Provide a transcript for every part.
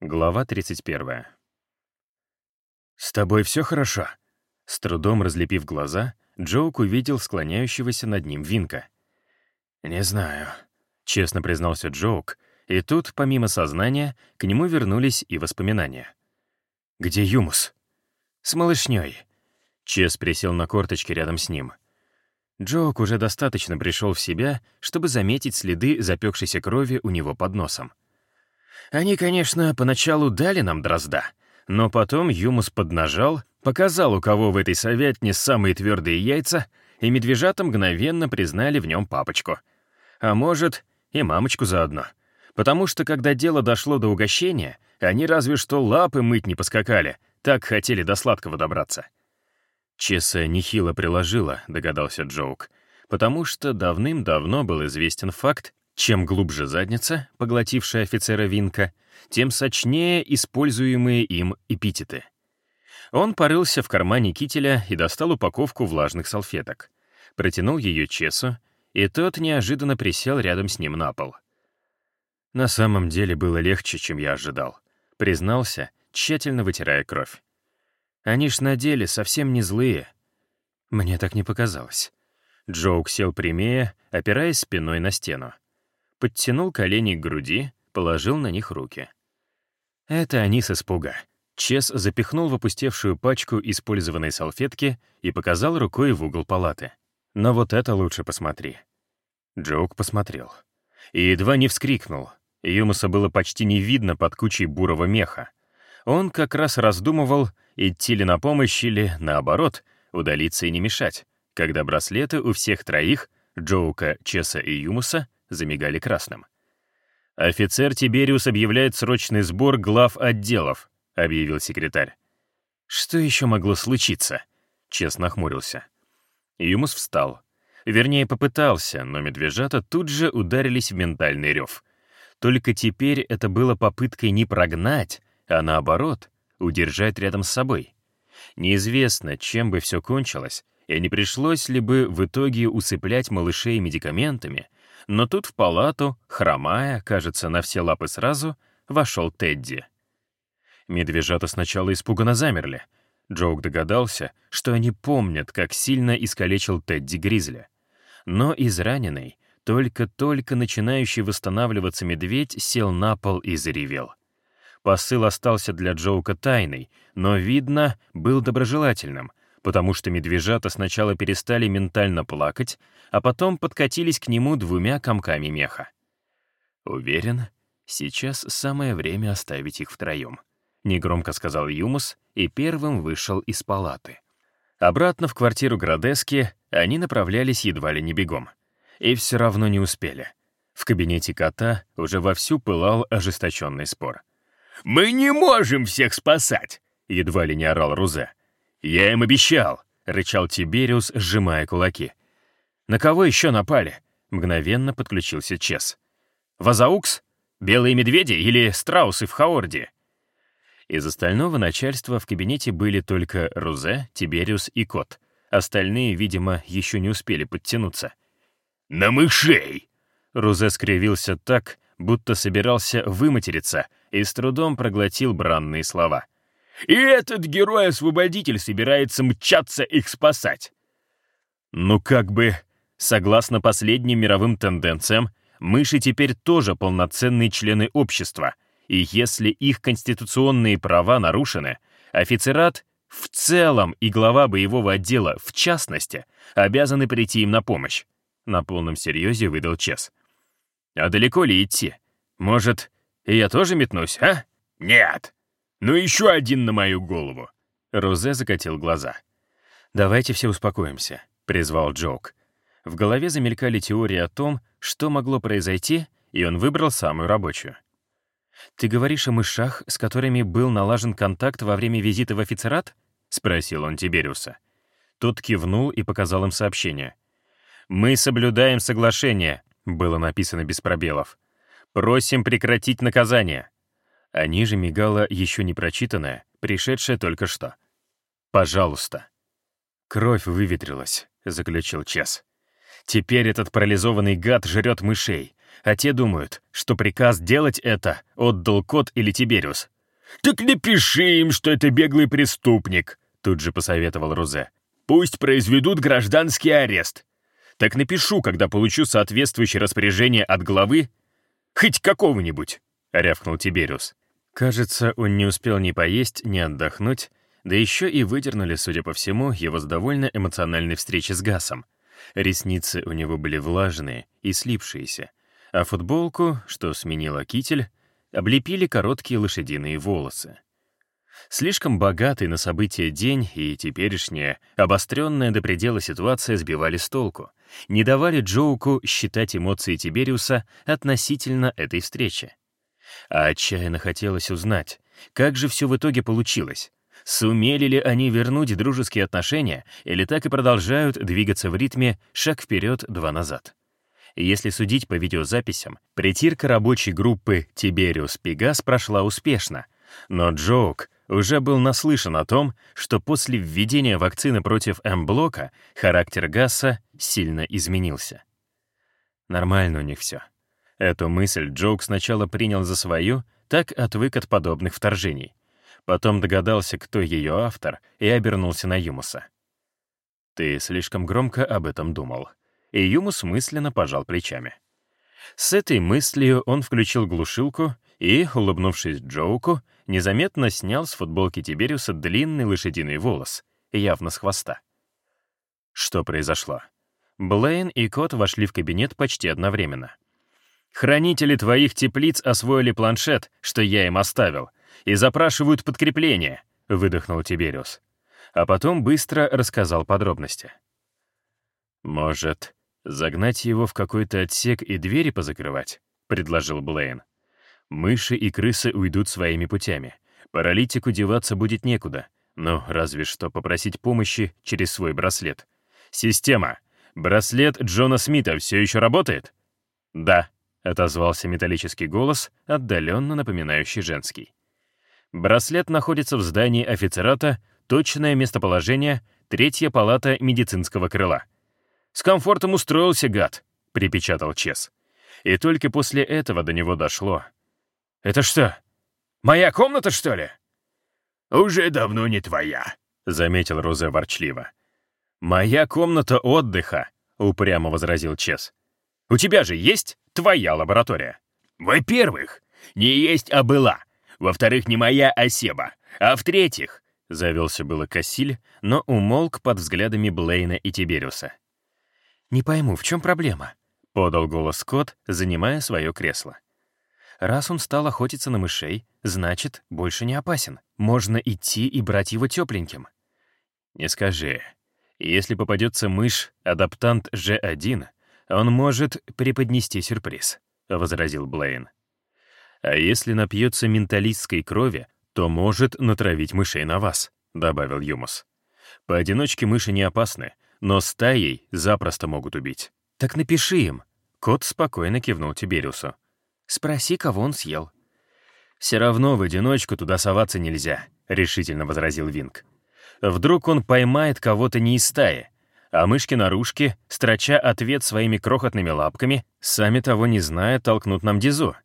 Глава 31. «С тобой все хорошо?» С трудом разлепив глаза, Джоук увидел склоняющегося над ним Винка. «Не знаю», — честно признался Джоук, и тут, помимо сознания, к нему вернулись и воспоминания. «Где Юмус?» «С малышней». Чес присел на корточки рядом с ним. Джоук уже достаточно пришел в себя, чтобы заметить следы запекшейся крови у него под носом. Они, конечно, поначалу дали нам дрозда, но потом Юмус поднажал, показал, у кого в этой советне самые твердые яйца, и медвежата мгновенно признали в нем папочку. А может, и мамочку заодно. Потому что, когда дело дошло до угощения, они разве что лапы мыть не поскакали, так хотели до сладкого добраться. Чеса нехило приложила, догадался Джоук, потому что давным-давно был известен факт, чем глубже задница, поглотившая офицера Винка, тем сочнее используемые им эпитеты. Он порылся в кармане кителя и достал упаковку влажных салфеток. Протянул ее Чесу, и тот неожиданно присел рядом с ним на пол. На самом деле было легче, чем я ожидал. Признался, тщательно вытирая кровь. Они ж на деле совсем не злые. Мне так не показалось. Джоук сел прямее, опираясь спиной на стену подтянул колени к груди, положил на них руки. Это они с испуга. Чес запихнул в опустевшую пачку использованной салфетки и показал рукой в угол палаты. «Но вот это лучше посмотри». Джоук посмотрел. И едва не вскрикнул. Юмуса было почти не видно под кучей бурого меха. Он как раз раздумывал, идти ли на помощь или, наоборот, удалиться и не мешать, когда браслеты у всех троих, Джоука, Чеса и Юмуса, замигали красным. «Офицер Тибериус объявляет срочный сбор глав отделов», — объявил секретарь. «Что еще могло случиться?» — честно хмурился. Юмус встал. Вернее, попытался, но медвежата тут же ударились в ментальный рев. Только теперь это было попыткой не прогнать, а наоборот, удержать рядом с собой. Неизвестно, чем бы все кончилось, и не пришлось ли бы в итоге усыплять малышей медикаментами, но тут в палату, хромая, кажется, на все лапы сразу, вошел Тедди. Медвежата сначала испуганно замерли. Джоук догадался, что они помнят, как сильно искалечил Тедди Гризли. Но израненный, только-только начинающий восстанавливаться медведь сел на пол и заревел. Посыл остался для Джоука тайной, но, видно, был доброжелательным, потому что медвежата сначала перестали ментально плакать, а потом подкатились к нему двумя комками меха. «Уверен, сейчас самое время оставить их втроем», — негромко сказал Юмус и первым вышел из палаты. Обратно в квартиру Градески они направлялись едва ли не бегом. И все равно не успели. В кабинете кота уже вовсю пылал ожесточенный спор. «Мы не можем всех спасать!» — едва ли не орал Рузе. «Я им обещал!» — рычал Тибериус, сжимая кулаки. «На кого еще напали?» — мгновенно подключился Чес. «Вазаукс? Белые медведи или страусы в Хаорде?» Из остального начальства в кабинете были только Рузе, Тибериус и Кот. Остальные, видимо, еще не успели подтянуться. «На мышей!» Рузе скривился так, будто собирался выматериться и с трудом проглотил бранные слова — и этот герой-освободитель собирается мчаться их спасать. Ну как бы, согласно последним мировым тенденциям, мыши теперь тоже полноценные члены общества, и если их конституционные права нарушены, офицерат в целом и глава боевого отдела в частности обязаны прийти им на помощь. На полном серьезе выдал Чес. А далеко ли идти? Может, я тоже метнусь, а? Нет, «Ну еще один на мою голову!» Розе закатил глаза. «Давайте все успокоимся», — призвал Джок. В голове замелькали теории о том, что могло произойти, и он выбрал самую рабочую. «Ты говоришь о мышах, с которыми был налажен контакт во время визита в офицерат?» — спросил он Тибериуса. Тот кивнул и показал им сообщение. «Мы соблюдаем соглашение», — было написано без пробелов. «Просим прекратить наказание». А ниже мигала еще не прочитанная, пришедшая только что. «Пожалуйста». «Кровь выветрилась», — заключил Чес. «Теперь этот парализованный гад жрет мышей, а те думают, что приказ делать это отдал Кот или Тибериус. «Так напиши им, что это беглый преступник», — тут же посоветовал Рузе. «Пусть произведут гражданский арест». «Так напишу, когда получу соответствующее распоряжение от главы, хоть какого-нибудь», — рявкнул Тибериус. Кажется, он не успел ни поесть, ни отдохнуть, да еще и выдернули, судя по всему, его с довольно эмоциональной встречи с Гасом. Ресницы у него были влажные и слипшиеся, а футболку, что сменила китель, облепили короткие лошадиные волосы. Слишком богатый на события день и теперешняя, обостренная до предела ситуация сбивали с толку, не давали Джоуку считать эмоции Тибериуса относительно этой встречи. А отчаянно хотелось узнать, как же все в итоге получилось. Сумели ли они вернуть дружеские отношения или так и продолжают двигаться в ритме шаг вперед, два назад? Если судить по видеозаписям, притирка рабочей группы Тибериус Пегас прошла успешно, но Джоук уже был наслышан о том, что после введения вакцины против М-блока характер Гасса сильно изменился. Нормально у них все. Эту мысль Джоук сначала принял за свою, так отвык от подобных вторжений. Потом догадался, кто ее автор, и обернулся на Юмуса. «Ты слишком громко об этом думал», и Юмус мысленно пожал плечами. С этой мыслью он включил глушилку и, улыбнувшись Джоуку, незаметно снял с футболки Тибериуса длинный лошадиный волос, явно с хвоста. Что произошло? Блейн и Кот вошли в кабинет почти одновременно. «Хранители твоих теплиц освоили планшет, что я им оставил, и запрашивают подкрепление», — выдохнул Тибериус. А потом быстро рассказал подробности. «Может, «Загнать его в какой-то отсек и двери позакрывать?» — предложил Блейн. «Мыши и крысы уйдут своими путями. Паралитику деваться будет некуда. Ну, разве что попросить помощи через свой браслет. Система. Браслет Джона Смита все еще работает?» «Да», — отозвался металлический голос, отдаленно напоминающий женский. «Браслет находится в здании офицерата, точное местоположение, третья палата медицинского крыла». «С комфортом устроился, гад», — припечатал Чес. И только после этого до него дошло. «Это что, моя комната, что ли?» «Уже давно не твоя», — заметил Розе ворчливо. «Моя комната отдыха», — упрямо возразил Чес. «У тебя же есть твоя лаборатория?» «Во-первых, не есть, а была. Во-вторых, не моя, а Себа. А в-третьих...» — завелся было Кассиль, но умолк под взглядами Блейна и Тибериуса. «Не пойму, в чем проблема?» — подал голос Скотт, занимая свое кресло. «Раз он стал охотиться на мышей, значит, больше не опасен. Можно идти и брать его тепленьким». «Не скажи. Если попадется мышь, адаптант G1, он может преподнести сюрприз», — возразил Блейн. «А если напьется менталистской крови, то может натравить мышей на вас», — добавил Юмус. «Поодиночке мыши не опасны, но стаей запросто могут убить. «Так напиши им». Кот спокойно кивнул Тибериусу. «Спроси, кого он съел». «Все равно в одиночку туда соваться нельзя», — решительно возразил Винг. «Вдруг он поймает кого-то не из стаи, а мышки-нарушки, строча ответ своими крохотными лапками, сами того не зная, толкнут нам Дизу».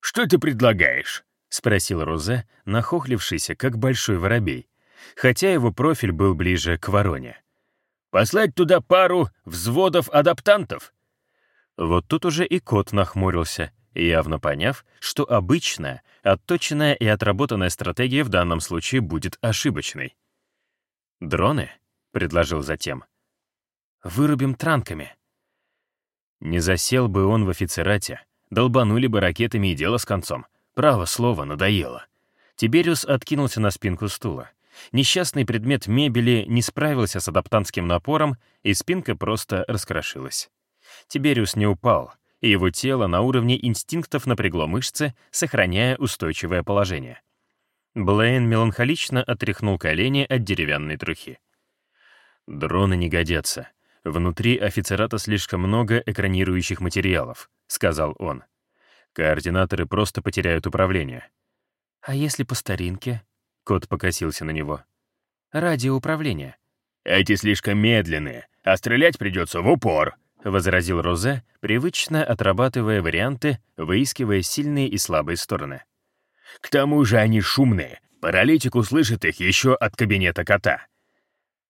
«Что ты предлагаешь?» — спросил Розе, нахохлившийся, как большой воробей, хотя его профиль был ближе к вороне. Послать туда пару взводов адаптантов?» Вот тут уже и кот нахмурился, явно поняв, что обычная, отточенная и отработанная стратегия в данном случае будет ошибочной. «Дроны?» — предложил затем. «Вырубим транками». Не засел бы он в офицерате, долбанули бы ракетами и дело с концом. Право слово, надоело. Тибериус откинулся на спинку стула. Несчастный предмет мебели не справился с адаптантским напором, и спинка просто раскрошилась. Тибериус не упал, и его тело на уровне инстинктов напрягло мышцы, сохраняя устойчивое положение. Блейн меланхолично отряхнул колени от деревянной трухи. «Дроны не годятся. Внутри офицерата слишком много экранирующих материалов», — сказал он. «Координаторы просто потеряют управление». «А если по старинке?» Кот покосился на него. «Радиоуправление». «Эти слишком медленные, а стрелять придется в упор», — возразил Розе, привычно отрабатывая варианты, выискивая сильные и слабые стороны. «К тому же они шумные. Паралитик услышит их еще от кабинета кота».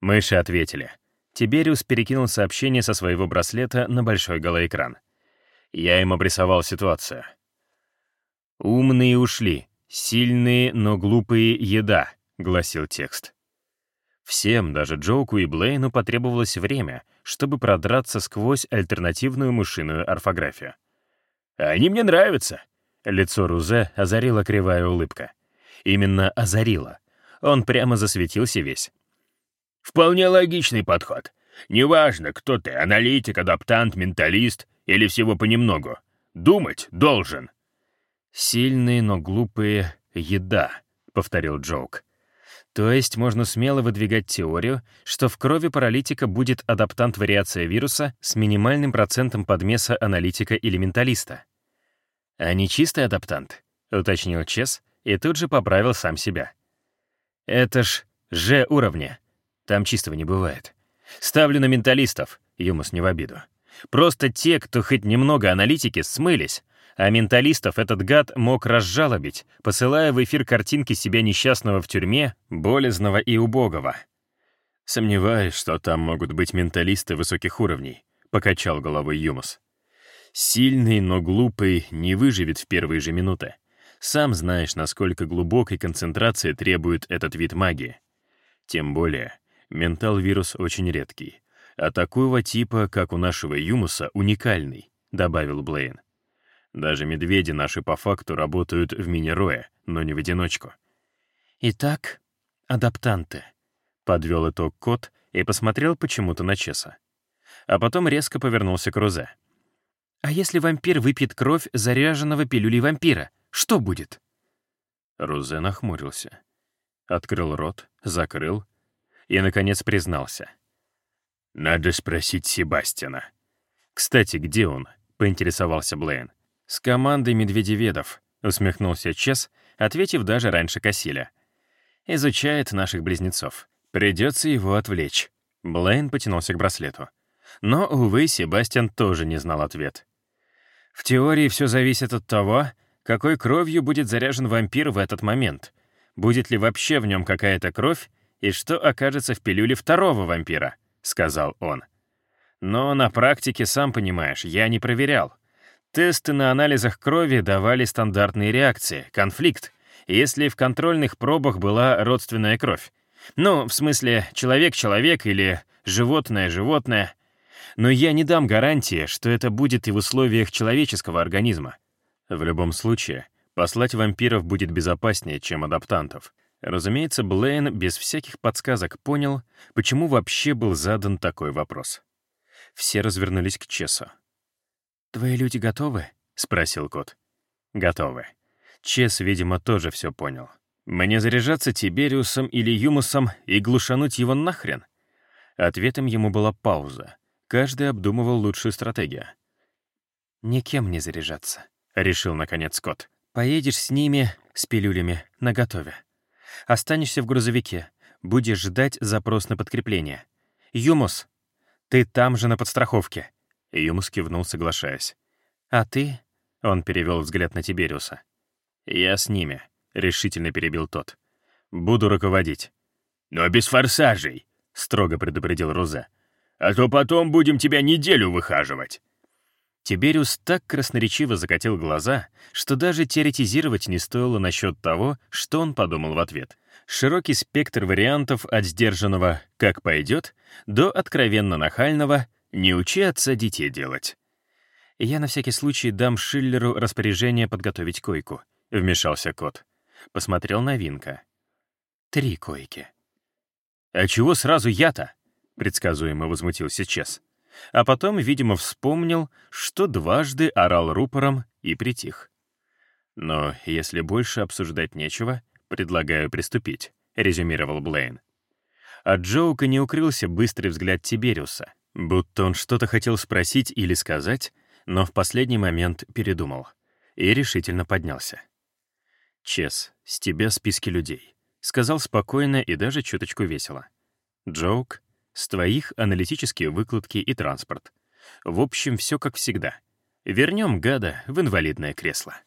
Мыши ответили. Тибериус перекинул сообщение со своего браслета на большой голоэкран. Я им обрисовал ситуацию. «Умные ушли, сильные, но глупые — еда», — гласил текст. Всем, даже Джоуку и Блейну, потребовалось время, чтобы продраться сквозь альтернативную мышиную орфографию. «Они мне нравятся!» Лицо Рузе озарила кривая улыбка. Именно озарила. Он прямо засветился весь. «Вполне логичный подход. Неважно, кто ты — аналитик, адаптант, менталист или всего понемногу. Думать должен». «Сильные, но глупые — еда», — повторил Джоук. То есть можно смело выдвигать теорию, что в крови паралитика будет адаптант-вариация вируса с минимальным процентом подмеса аналитика или менталиста. «А не чистый адаптант», — уточнил Чес и тут же поправил сам себя. «Это ж Ж уровня. Там чистого не бывает. Ставлю на менталистов, Юмус не в обиду. Просто те, кто хоть немного аналитики, смылись, а менталистов этот гад мог разжалобить, посылая в эфир картинки себя несчастного в тюрьме, болезного и убогого. «Сомневаюсь, что там могут быть менталисты высоких уровней», — покачал головой Юмус. «Сильный, но глупый не выживет в первые же минуты. Сам знаешь, насколько глубокой концентрации требует этот вид магии. Тем более, ментал-вирус очень редкий, а такого типа, как у нашего Юмуса, уникальный», — добавил Блейн. Даже медведи наши по факту работают в мини-рое, но не в одиночку. «Итак, адаптанты», — подвел итог кот и посмотрел почему-то на Чеса. А потом резко повернулся к Розе. «А если вампир выпьет кровь заряженного пилюлей вампира, что будет?» Розе нахмурился. Открыл рот, закрыл и, наконец, признался. «Надо спросить Себастьяна». «Кстати, где он?» — поинтересовался Блейн. «С командой медведеведов», — усмехнулся Чес, ответив даже раньше Кассиля. «Изучает наших близнецов. Придется его отвлечь». Блейн потянулся к браслету. Но, увы, Себастьян тоже не знал ответ. В теории все зависит от того, какой кровью будет заряжен вампир в этот момент. Будет ли вообще в нем какая-то кровь, и что окажется в пилюле второго вампира, — сказал он. Но на практике, сам понимаешь, я не проверял. Тесты на анализах крови давали стандартные реакции, конфликт, если в контрольных пробах была родственная кровь. Ну, в смысле, человек-человек или животное-животное. Но я не дам гарантии, что это будет и в условиях человеческого организма. В любом случае, послать вампиров будет безопаснее, чем адаптантов. Разумеется, Блейн без всяких подсказок понял, почему вообще был задан такой вопрос. Все развернулись к Чесу. «Твои люди готовы?» — спросил кот. «Готовы». Чес, видимо, тоже все понял. «Мне заряжаться Тибериусом или Юмусом и глушануть его нахрен?» Ответом ему была пауза. Каждый обдумывал лучшую стратегию. «Никем не заряжаться», — решил, наконец, кот. «Поедешь с ними, с пилюлями, наготове. Останешься в грузовике, будешь ждать запрос на подкрепление. Юмус, ты там же на подстраховке. Юмус кивнул, соглашаясь. «А ты?» — он перевел взгляд на Тибериуса. «Я с ними», — решительно перебил тот. «Буду руководить». «Но без форсажей», — строго предупредил Рузе. «А то потом будем тебя неделю выхаживать». Тибериус так красноречиво закатил глаза, что даже теоретизировать не стоило насчет того, что он подумал в ответ. Широкий спектр вариантов от сдержанного «как пойдет» до откровенно нахального не учи отца детей делать. Я на всякий случай дам Шиллеру распоряжение подготовить койку, — вмешался кот. Посмотрел на Винка. Три койки. «А чего сразу я-то?» — предсказуемо возмутился Чес. А потом, видимо, вспомнил, что дважды орал рупором и притих. «Но если больше обсуждать нечего, предлагаю приступить», — резюмировал Блейн. От Джоука не укрылся быстрый взгляд Тибериуса, Будто он что-то хотел спросить или сказать, но в последний момент передумал и решительно поднялся. «Чес, с тебя списки людей», — сказал спокойно и даже чуточку весело. «Джоук, с твоих аналитические выкладки и транспорт. В общем, все как всегда. Вернем гада в инвалидное кресло.